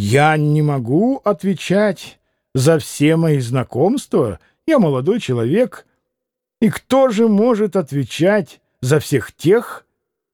Я не могу отвечать за все мои знакомства. Я молодой человек. И кто же может отвечать за всех тех,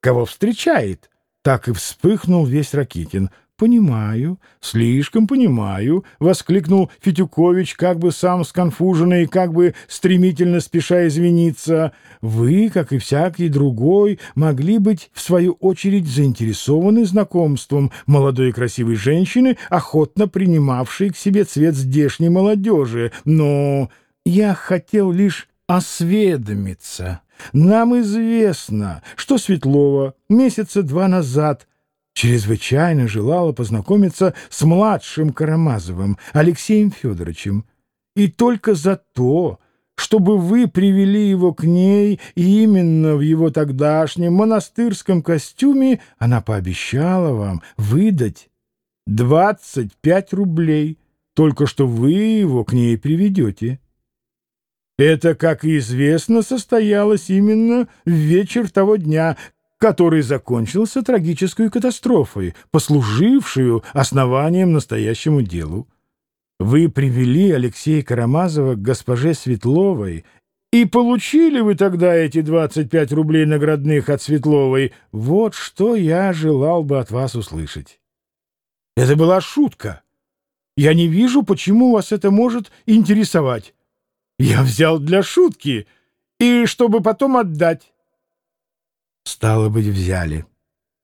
кого встречает? Так и вспыхнул весь Ракитин — «Понимаю, слишком понимаю», — воскликнул Фетюкович, как бы сам сконфуженный как бы стремительно спеша извиниться. «Вы, как и всякий другой, могли быть, в свою очередь, заинтересованы знакомством молодой и красивой женщины, охотно принимавшей к себе цвет здешней молодежи. Но я хотел лишь осведомиться». Нам известно, что Светлова месяца два назад чрезвычайно желала познакомиться с младшим Карамазовым, Алексеем Федоровичем. И только за то, чтобы вы привели его к ней, и именно в его тогдашнем монастырском костюме она пообещала вам выдать 25 рублей, только что вы его к ней приведете. Это, как известно, состоялось именно в вечер того дня, который закончился трагической катастрофой, послужившую основанием настоящему делу. Вы привели Алексея Карамазова к госпоже Светловой, и получили вы тогда эти 25 рублей наградных от Светловой. Вот что я желал бы от вас услышать. Это была шутка. Я не вижу, почему вас это может интересовать. Я взял для шутки, и чтобы потом отдать. Стало быть, взяли.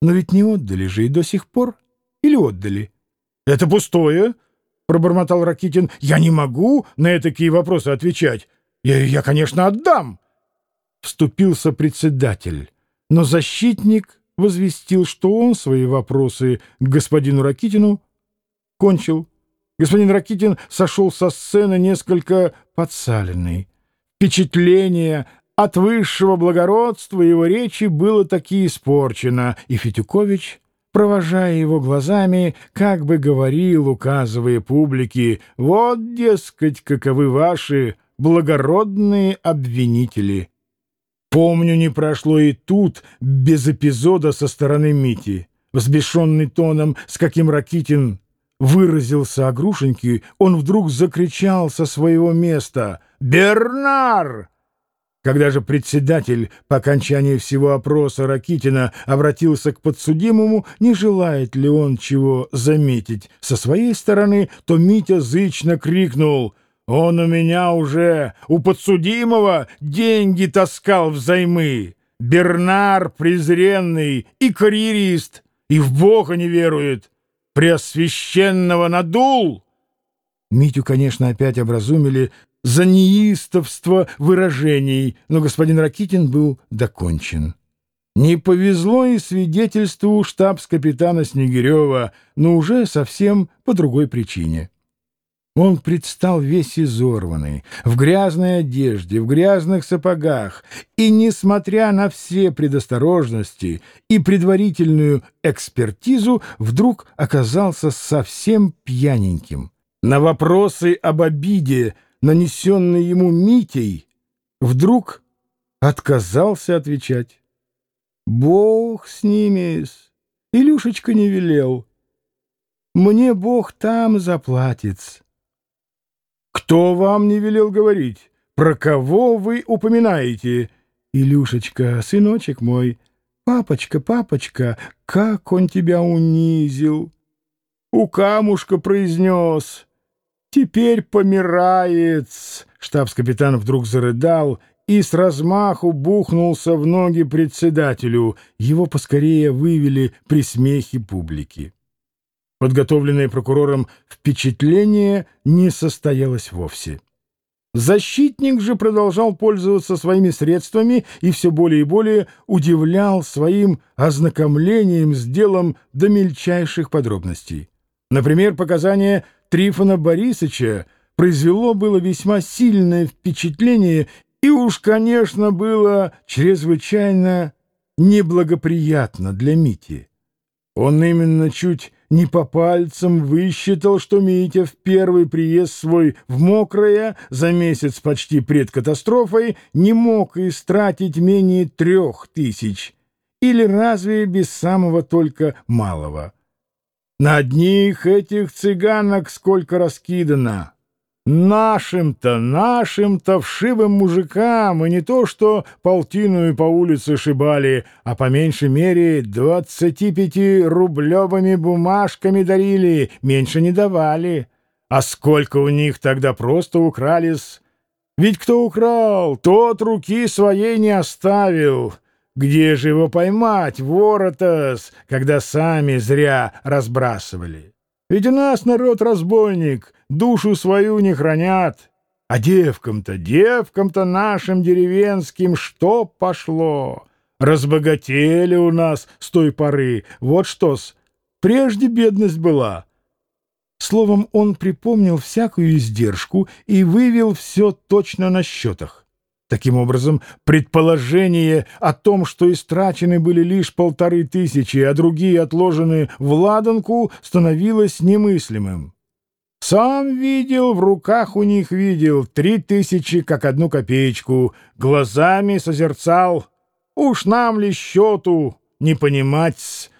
Но ведь не отдали же и до сих пор. Или отдали? — Это пустое, — пробормотал Ракитин. — Я не могу на такие вопросы отвечать. Я, я, конечно, отдам. Вступился председатель. Но защитник возвестил, что он свои вопросы к господину Ракитину кончил. Господин Ракитин сошел со сцены несколько подсаленный. Впечатление от высшего благородства его речи было таки испорчено, и Фетюкович, провожая его глазами, как бы говорил, указывая публике, «Вот, дескать, каковы ваши благородные обвинители». Помню, не прошло и тут без эпизода со стороны Мити. Взбешенный тоном, с каким Ракитин выразился о Грушеньке, он вдруг закричал со своего места «Бернар!» Когда же председатель по окончании всего опроса Ракитина обратился к подсудимому, не желает ли он чего заметить со своей стороны, то Митя зычно крикнул «Он у меня уже, у подсудимого, деньги таскал взаймы! Бернар презренный и карьерист, и в Бога не верует! Преосвященного надул!» Митю, конечно, опять образумили за неистовство выражений, но господин Ракитин был докончен. Не повезло и свидетельству штабс-капитана Снегирева, но уже совсем по другой причине. Он предстал весь изорванный, в грязной одежде, в грязных сапогах, и, несмотря на все предосторожности и предварительную экспертизу, вдруг оказался совсем пьяненьким. На вопросы об обиде нанесенный ему Митей, вдруг отказался отвечать. «Бог с ними, Илюшечка не велел. Мне Бог там заплатит». «Кто вам не велел говорить? Про кого вы упоминаете?» «Илюшечка, сыночек мой, папочка, папочка, как он тебя унизил!» «У камушка произнес». «Теперь помирает!» Штабс-капитан вдруг зарыдал и с размаху бухнулся в ноги председателю. Его поскорее вывели при смехе публики. Подготовленное прокурором впечатление не состоялось вовсе. Защитник же продолжал пользоваться своими средствами и все более и более удивлял своим ознакомлением с делом до мельчайших подробностей. Например, показания Трифона Борисовича произвело было весьма сильное впечатление и уж, конечно, было чрезвычайно неблагоприятно для Мити. Он именно чуть не по пальцам высчитал, что Митя в первый приезд свой в Мокрое за месяц почти пред катастрофой не мог истратить менее трех тысяч, или разве без самого только малого. На одних этих цыганок сколько раскидано. Нашим-то, нашим-то вшивым мужикам, и не то что полтиную по улице шибали, а по меньшей мере двадцати пяти рублевыми бумажками дарили, меньше не давали. А сколько у них тогда просто укрались? Ведь кто украл, тот руки своей не оставил». Где же его поймать, воротас, когда сами зря разбрасывали? Ведь у нас народ разбойник, душу свою не хранят. А девкам-то, девкам-то нашим деревенским что пошло? Разбогатели у нас с той поры. Вот что-с, прежде бедность была. Словом, он припомнил всякую издержку и вывел все точно на счетах. Таким образом, предположение о том, что истрачены были лишь полторы тысячи, а другие отложены в ладанку, становилось немыслимым. Сам видел, в руках у них видел три тысячи, как одну копеечку, глазами созерцал. «Уж нам ли счету не понимать?»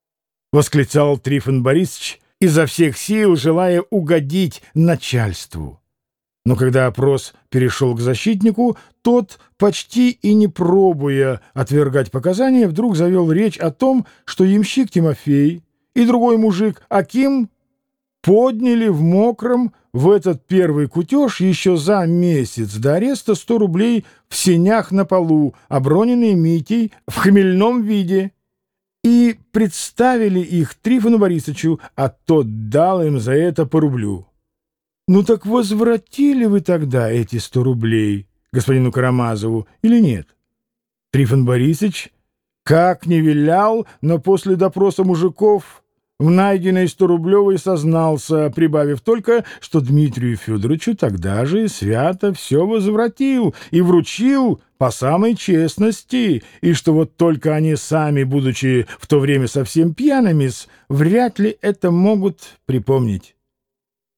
— восклицал Трифон Борисович, изо всех сил желая угодить начальству. Но когда опрос перешел к защитнику, тот, почти и не пробуя отвергать показания, вдруг завел речь о том, что ямщик Тимофей и другой мужик Аким подняли в мокром в этот первый кутеж еще за месяц до ареста 100 рублей в сенях на полу, оброненные Митей в хмельном виде, и представили их Трифону Борисовичу, а тот дал им за это по рублю. Ну так возвратили вы тогда эти сто рублей господину Карамазову или нет? Трифон Борисович как не вилял, но после допроса мужиков в найденной сторублевой сознался, прибавив только, что Дмитрию Федоровичу тогда же свято все возвратил и вручил по самой честности, и что вот только они сами, будучи в то время совсем пьяными, вряд ли это могут припомнить.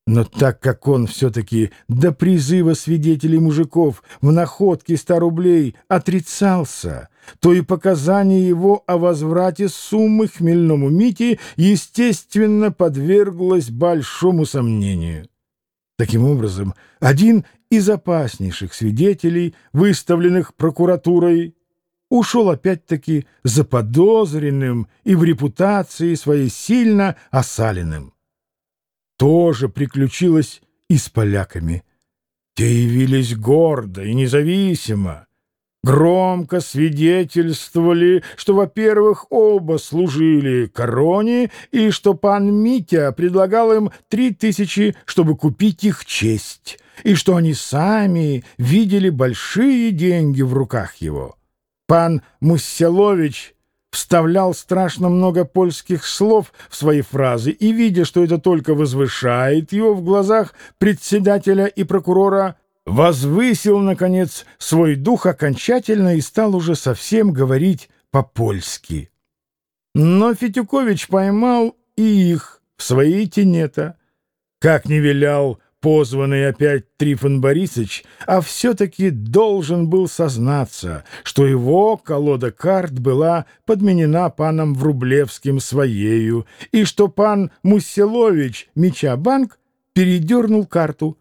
Но так как он все-таки до призыва свидетелей мужиков в находке ста рублей отрицался, то и показание его о возврате суммы хмельному Мите, естественно, подверглось большому сомнению. Таким образом, один из опаснейших свидетелей, выставленных прокуратурой, ушел опять-таки заподозренным и в репутации своей сильно осаленным тоже приключилось и с поляками. Те явились гордо и независимо, громко свидетельствовали, что, во-первых, оба служили короне, и что пан Митя предлагал им три тысячи, чтобы купить их честь, и что они сами видели большие деньги в руках его. Пан Мусселович вставлял страшно много польских слов в свои фразы и, видя, что это только возвышает его в глазах председателя и прокурора, возвысил, наконец, свой дух окончательно и стал уже совсем говорить по-польски. Но Фетюкович поймал и их в свои тенета. Как не вилял позванный опять Трифон Борисович, а все-таки должен был сознаться, что его колода карт была подменена паном Врублевским своею, и что пан Мусселович Меча Банк передернул карту.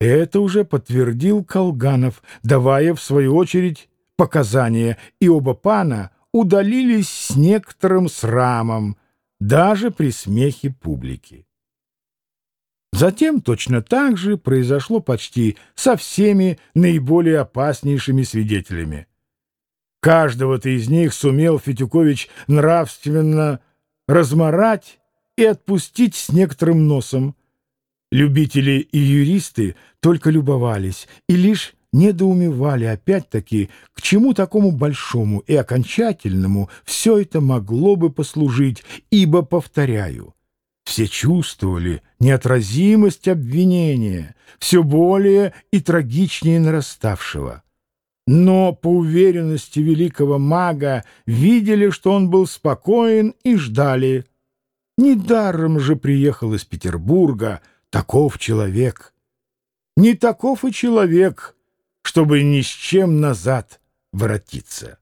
Это уже подтвердил Колганов, давая, в свою очередь, показания, и оба пана удалились с некоторым срамом, даже при смехе публики. Затем точно так же произошло почти со всеми наиболее опаснейшими свидетелями. Каждого-то из них сумел Фетюкович нравственно разморать и отпустить с некоторым носом. Любители и юристы только любовались и лишь недоумевали опять-таки, к чему такому большому и окончательному все это могло бы послужить, ибо, повторяю, все чувствовали неотразимость обвинения, все более и трагичнее нараставшего. Но по уверенности великого мага видели, что он был спокоен и ждали. Недаром же приехал из Петербурга таков человек. Не таков и человек, чтобы ни с чем назад воротиться.